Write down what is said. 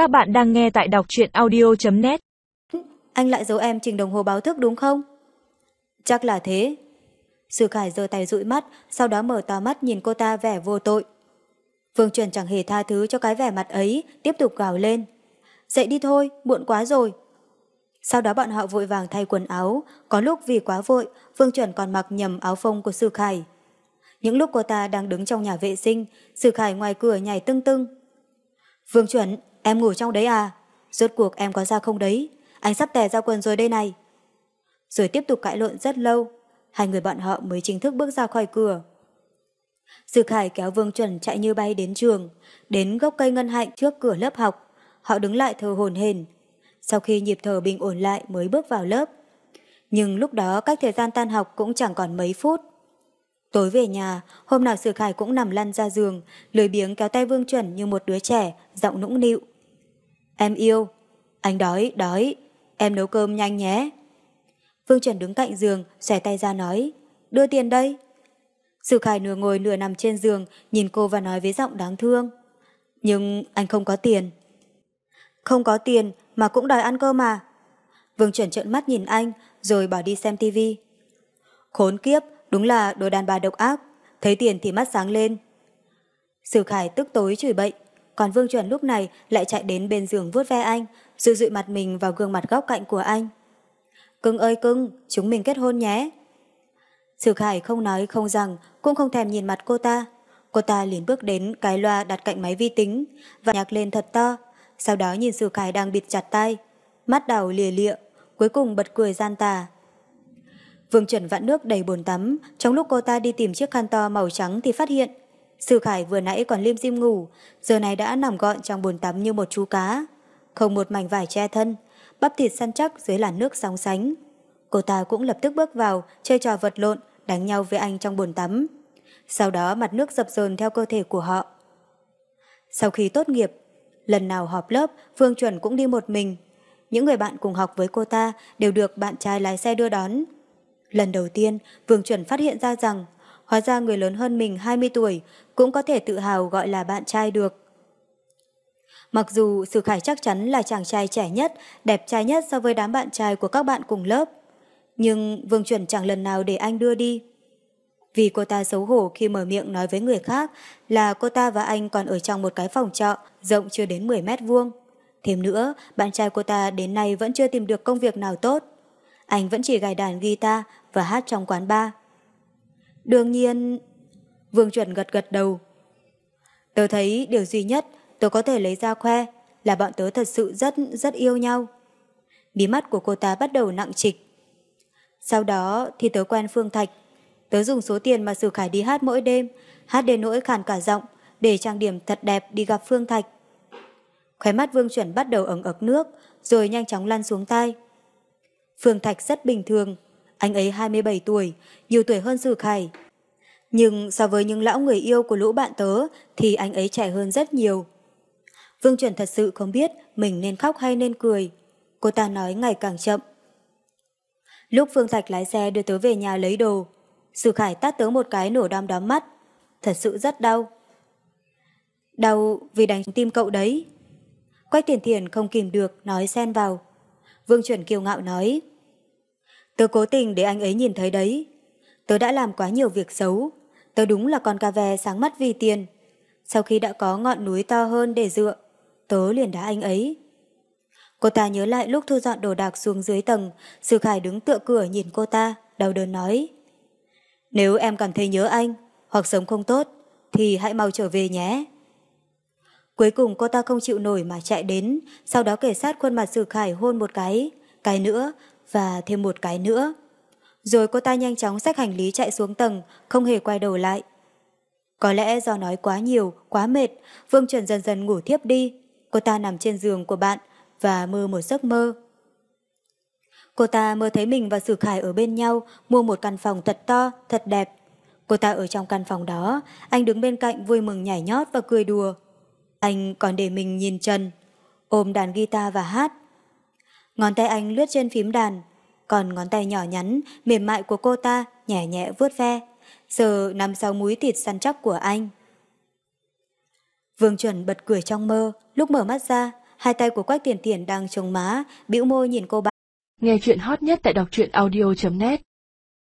Các bạn đang nghe tại đọc truyện audio.net Anh lại giấu em chỉnh đồng hồ báo thức đúng không? Chắc là thế. Sư Khải giơ tay dụi mắt, sau đó mở to mắt nhìn cô ta vẻ vô tội. Vương Truyền chẳng hề tha thứ cho cái vẻ mặt ấy, tiếp tục gào lên. Dậy đi thôi, muộn quá rồi. Sau đó bọn họ vội vàng thay quần áo, có lúc vì quá vội, Vương Chuẩn còn mặc nhầm áo phông của Sư Khải. Những lúc cô ta đang đứng trong nhà vệ sinh, Sư Khải ngoài cửa nhảy tưng tưng. Vương Chuẩn, em ngủ trong đấy à? Rốt cuộc em có ra không đấy? Anh sắp tè ra quần rồi đây này. Rồi tiếp tục cãi lộn rất lâu, hai người bọn họ mới chính thức bước ra khỏi cửa. Dư Khải kéo Vương Chuẩn chạy như bay đến trường, đến gốc cây ngân hạnh trước cửa lớp học. Họ đứng lại thờ hồn hền. Sau khi nhịp thở bình ổn lại mới bước vào lớp. Nhưng lúc đó cách thời gian tan học cũng chẳng còn mấy phút. Tối về nhà, hôm nào Sử Khải cũng nằm lăn ra giường, lười biếng kéo tay Vương Chuẩn như một đứa trẻ, giọng nũng nịu. Em yêu, anh đói, đói, em nấu cơm nhanh nhé. Phương Trần đứng cạnh giường, xòe tay ra nói, đưa tiền đây. Sử Khải nửa ngồi nửa nằm trên giường, nhìn cô và nói với giọng đáng thương. Nhưng anh không có tiền. Không có tiền mà cũng đòi ăn cơm mà. Vương Chuẩn trợn mắt nhìn anh, rồi bỏ đi xem tivi. Khốn kiếp, đúng là đồ đàn bà độc ác, thấy tiền thì mắt sáng lên. Sử Khải tức tối chửi bậy, còn Vương Chuẩn lúc này lại chạy đến bên giường vuốt ve anh, dự dụi mặt mình vào gương mặt góc cạnh của anh. Cưng ơi cưng, chúng mình kết hôn nhé. Sử Khải không nói không rằng, cũng không thèm nhìn mặt cô ta. Cô ta liền bước đến cái loa đặt cạnh máy vi tính và nhạc lên thật to. Sau đó nhìn Sử Khải đang bịt chặt tay, mắt đảo lìa lịa, cuối cùng bật cười gian tà. Vương Chuẩn vặn nước đầy bồn tắm, trong lúc cô ta đi tìm chiếc khăn to màu trắng thì phát hiện. Sư Khải vừa nãy còn lim dim ngủ, giờ này đã nằm gọn trong bồn tắm như một chú cá. Không một mảnh vải che thân, bắp thịt săn chắc dưới làn nước sóng sánh. Cô ta cũng lập tức bước vào, chơi trò vật lộn, đánh nhau với anh trong bồn tắm. Sau đó mặt nước dập dồn theo cơ thể của họ. Sau khi tốt nghiệp, lần nào họp lớp, Phương Chuẩn cũng đi một mình. Những người bạn cùng học với cô ta đều được bạn trai lái xe đưa đón. Lần đầu tiên, Vương Chuẩn phát hiện ra rằng hóa ra người lớn hơn mình 20 tuổi cũng có thể tự hào gọi là bạn trai được. Mặc dù Sử Khải chắc chắn là chàng trai trẻ nhất, đẹp trai nhất so với đám bạn trai của các bạn cùng lớp. Nhưng Vương Chuẩn chẳng lần nào để anh đưa đi. Vì cô ta xấu hổ khi mở miệng nói với người khác là cô ta và anh còn ở trong một cái phòng trọ rộng chưa đến 10 mét vuông. Thêm nữa, bạn trai cô ta đến nay vẫn chưa tìm được công việc nào tốt. Anh vẫn chỉ gài đàn guitar và hát trong quán bar. Đương nhiên... Vương Chuẩn gật gật đầu. Tớ thấy điều duy nhất tớ có thể lấy ra khoe là bọn tớ thật sự rất rất yêu nhau. Bí mắt của cô ta bắt đầu nặng trịch. Sau đó thì tớ quen Phương Thạch. Tớ dùng số tiền mà Sử Khải đi hát mỗi đêm, hát đến nỗi khàn cả giọng, để trang điểm thật đẹp đi gặp Phương Thạch. Khóe mắt Vương Chuẩn bắt đầu ẩn ực nước, rồi nhanh chóng lăn xuống tay. Phương Thạch rất bình thường, anh ấy 27 tuổi, nhiều tuổi hơn Sử Khải. Nhưng so với những lão người yêu của lũ bạn tớ thì anh ấy trẻ hơn rất nhiều. Vương Chuẩn thật sự không biết mình nên khóc hay nên cười. Cô ta nói ngày càng chậm. Lúc Phương Thạch lái xe đưa tớ về nhà lấy đồ, Sử Khải tát tớ một cái nổ đom đóm mắt. Thật sự rất đau. Đau vì đánh tim cậu đấy. Quách tiền thiền không kìm được, nói xen vào. Vương Chuẩn kiêu ngạo nói. Tớ cố tình để anh ấy nhìn thấy đấy. Tớ đã làm quá nhiều việc xấu. Tớ đúng là con cà ve sáng mắt vì tiền. Sau khi đã có ngọn núi to hơn để dựa, tớ liền đá anh ấy. Cô ta nhớ lại lúc thu dọn đồ đạc xuống dưới tầng, Sư Khải đứng tựa cửa nhìn cô ta, đau đớn nói. Nếu em cảm thấy nhớ anh, hoặc sống không tốt, thì hãy mau trở về nhé. Cuối cùng cô ta không chịu nổi mà chạy đến, sau đó kể sát khuôn mặt Sử Khải hôn một cái, cái nữa và thêm một cái nữa. Rồi cô ta nhanh chóng xách hành lý chạy xuống tầng, không hề quay đầu lại. Có lẽ do nói quá nhiều, quá mệt, Vương Chuẩn dần dần ngủ thiếp đi. Cô ta nằm trên giường của bạn và mơ một giấc mơ. Cô ta mơ thấy mình và Sử Khải ở bên nhau, mua một căn phòng thật to, thật đẹp. Cô ta ở trong căn phòng đó, anh đứng bên cạnh vui mừng nhảy nhót và cười đùa. Anh còn để mình nhìn Trần, ôm đàn guitar và hát. Ngón tay anh lướt trên phím đàn, còn ngón tay nhỏ nhắn, mềm mại của cô ta nhẹ nhẹ vuốt ve, giờ nằm sau múi thịt săn chắc của anh. Vương Chuẩn bật cười trong mơ, lúc mở mắt ra, hai tay của Quách Tiền Tiền đang chống má, bĩu môi nhìn cô bạn. Nghe chuyện hot nhất tại đọc truyện audio.net